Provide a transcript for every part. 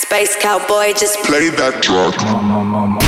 Space cowboy, just play that track.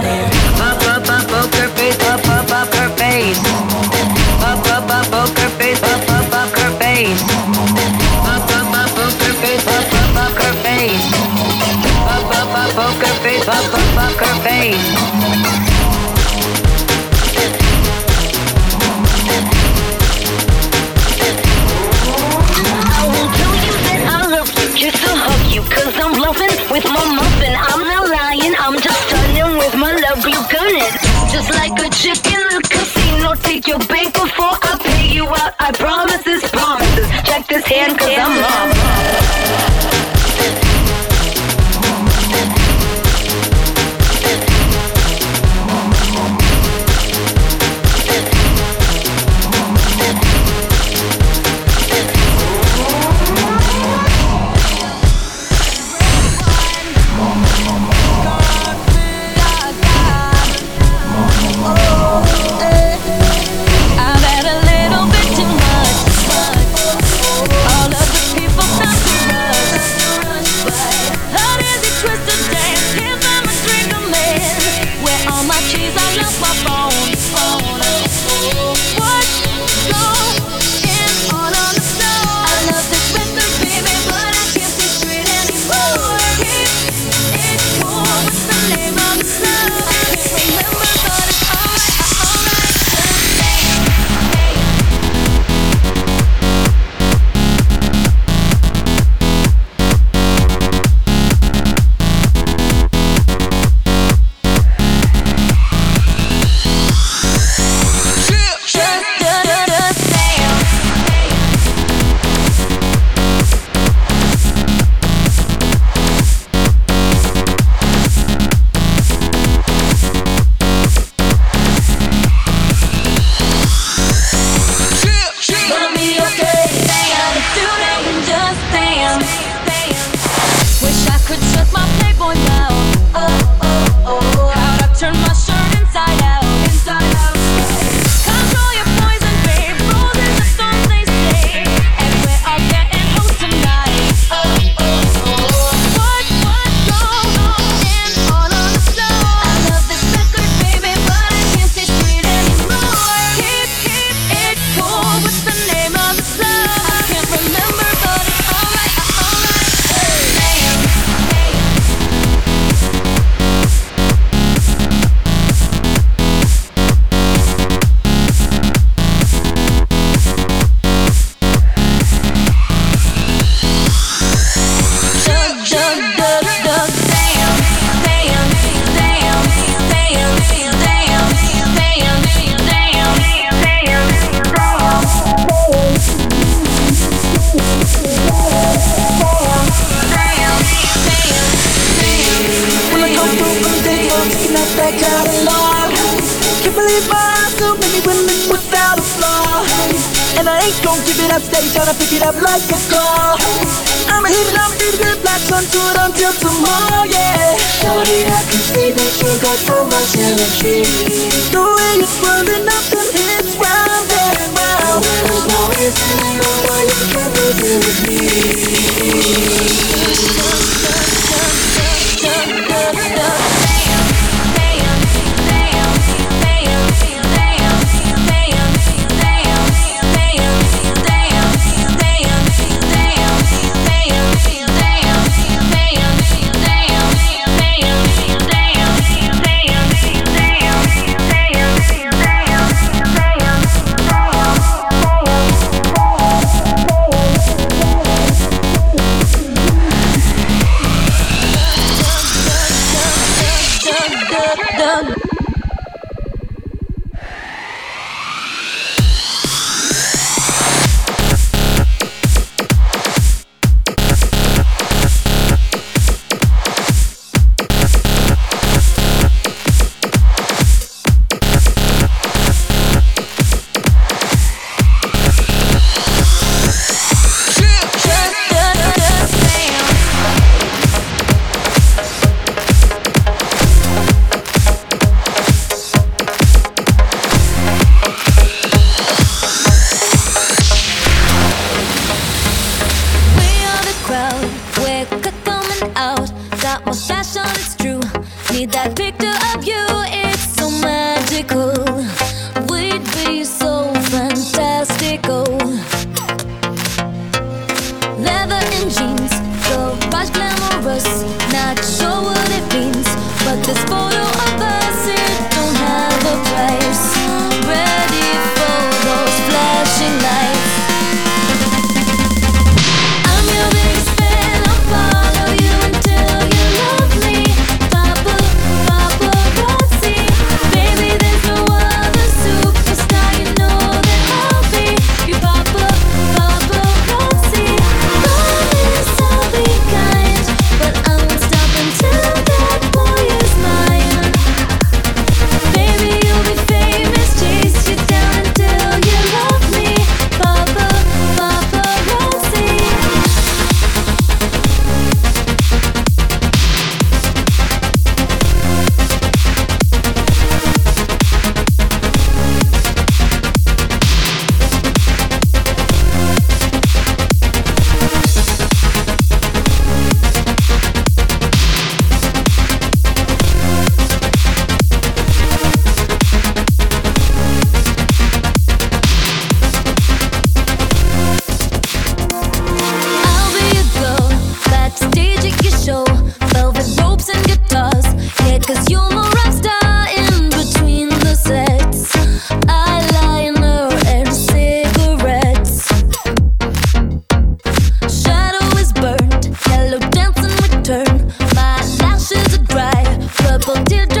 started. stand cause I'm. Tryna pick it up like a claw. I'ma hit it up, hit it like onto it until tomorrow, yeah. Shorty, I can see that you got so much energy. The way you're swirling up them hips round and round. No reason I know why you can't leave it with me. What we'll do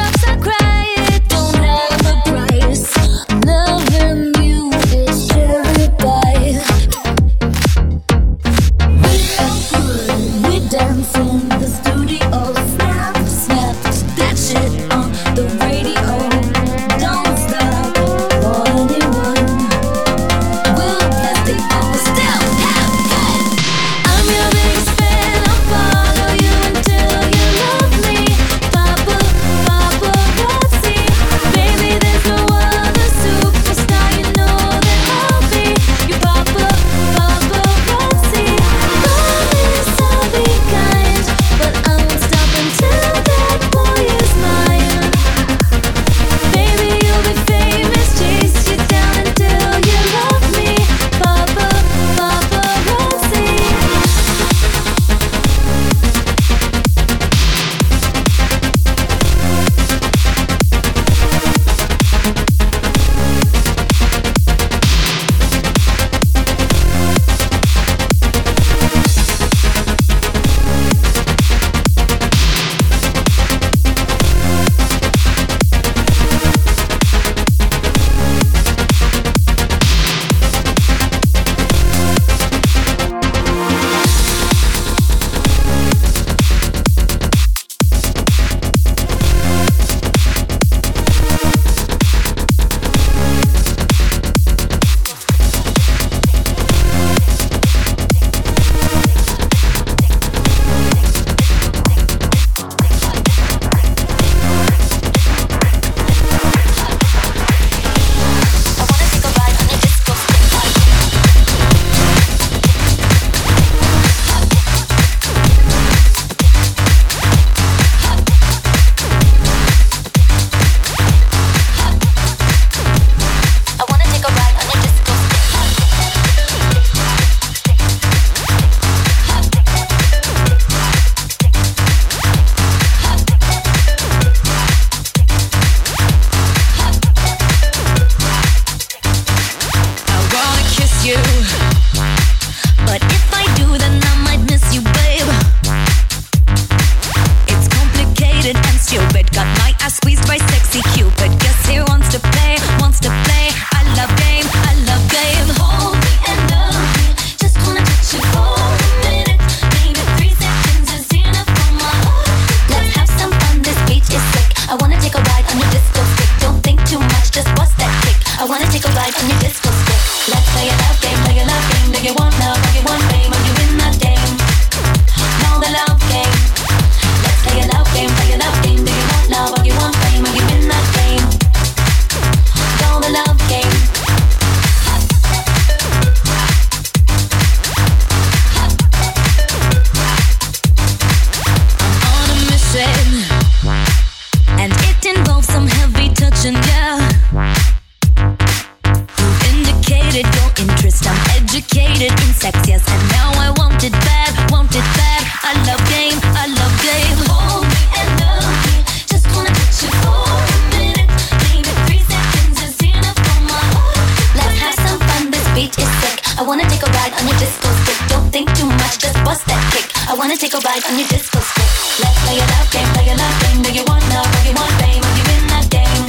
wanna take a ride on your disco stick. Let's play a love game, play a love game. Do you want love? Do you want fame? Are you in that game?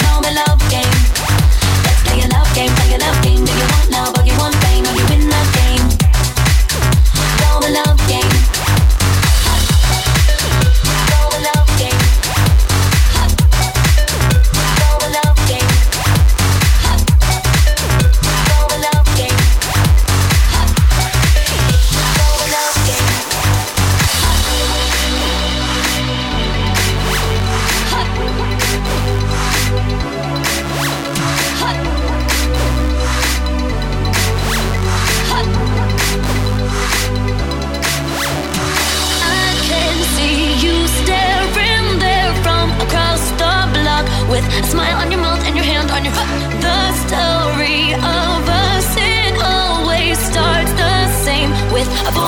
Know the love game. Let's play a love game, play a love game. Do you want love?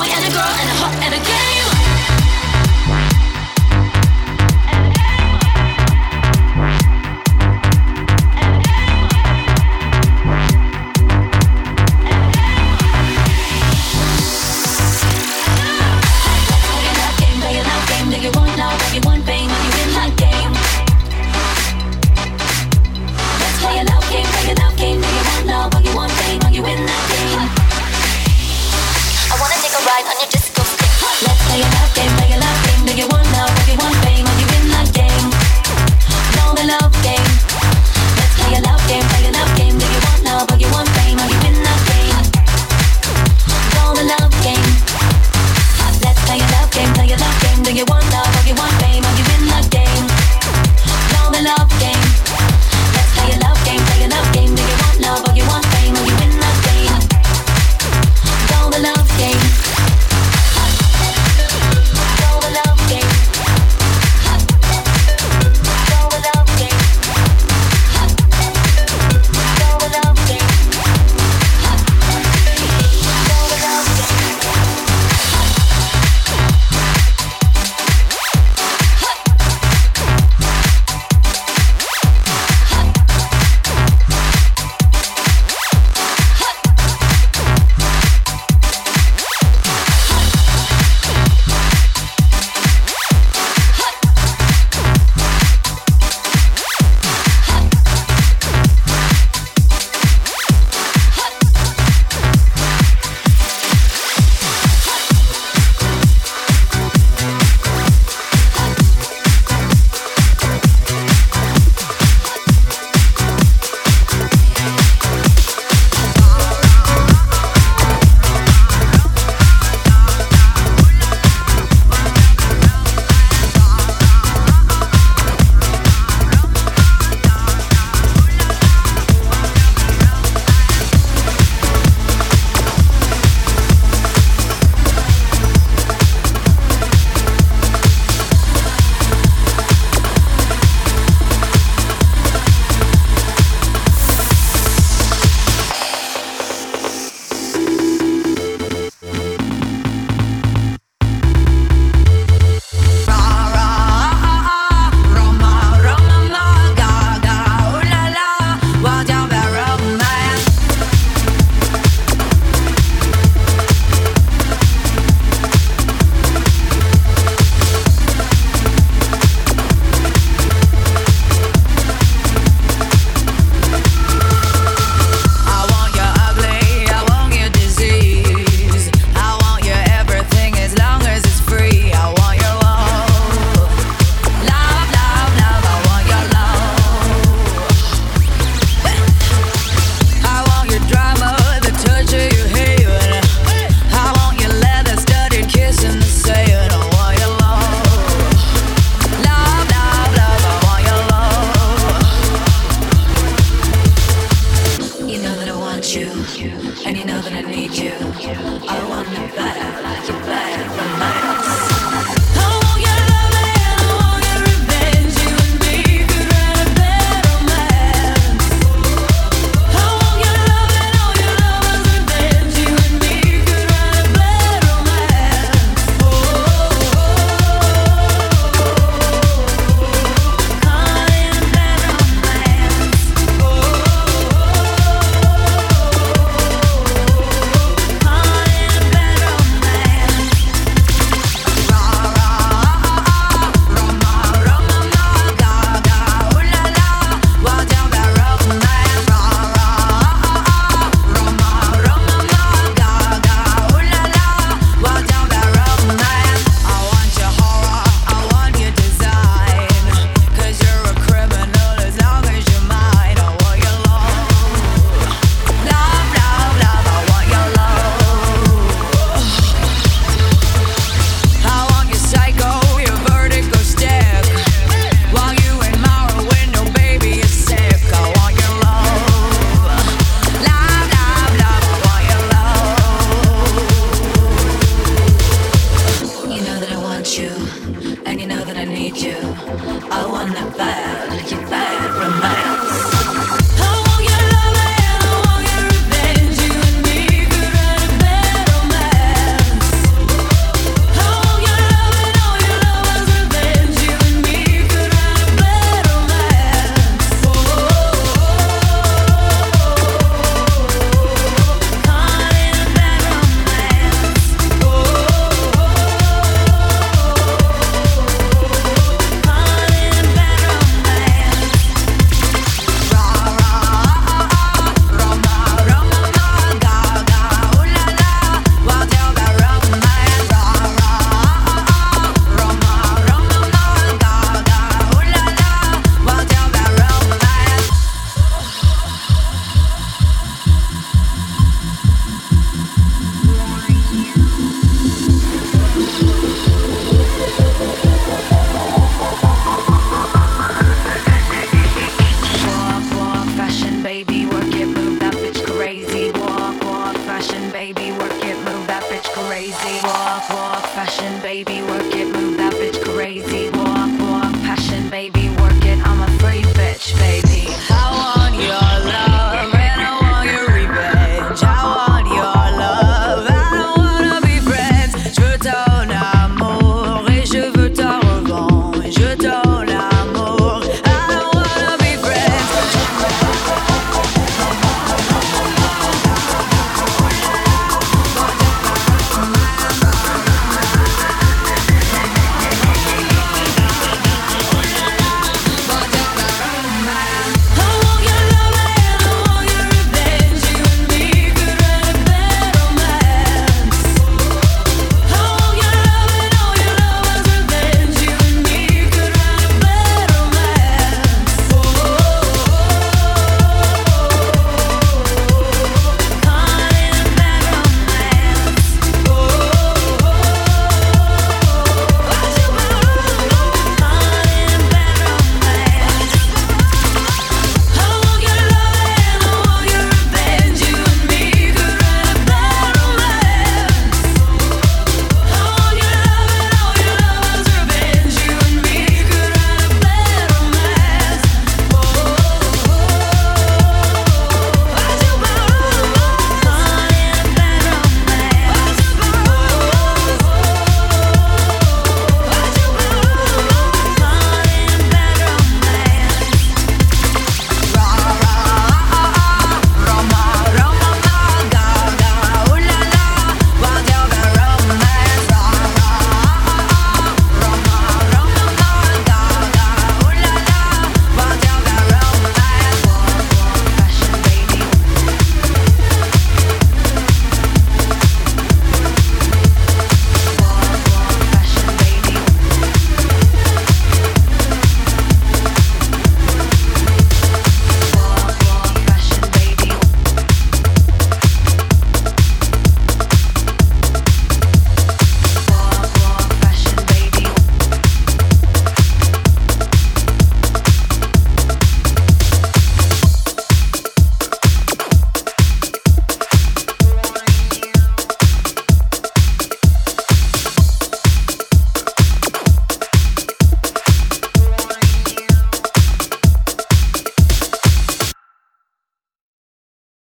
boy and a girl and a on your